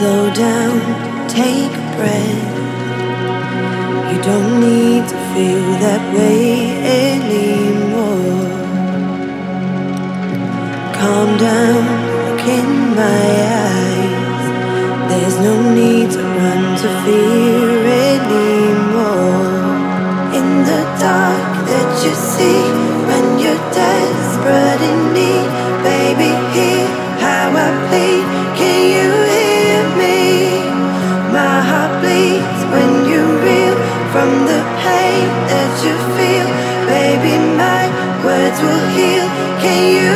down, take a breath. You don't need to feel that way anymore. Calm down, look in my eyes. There's no need to will heal. Can you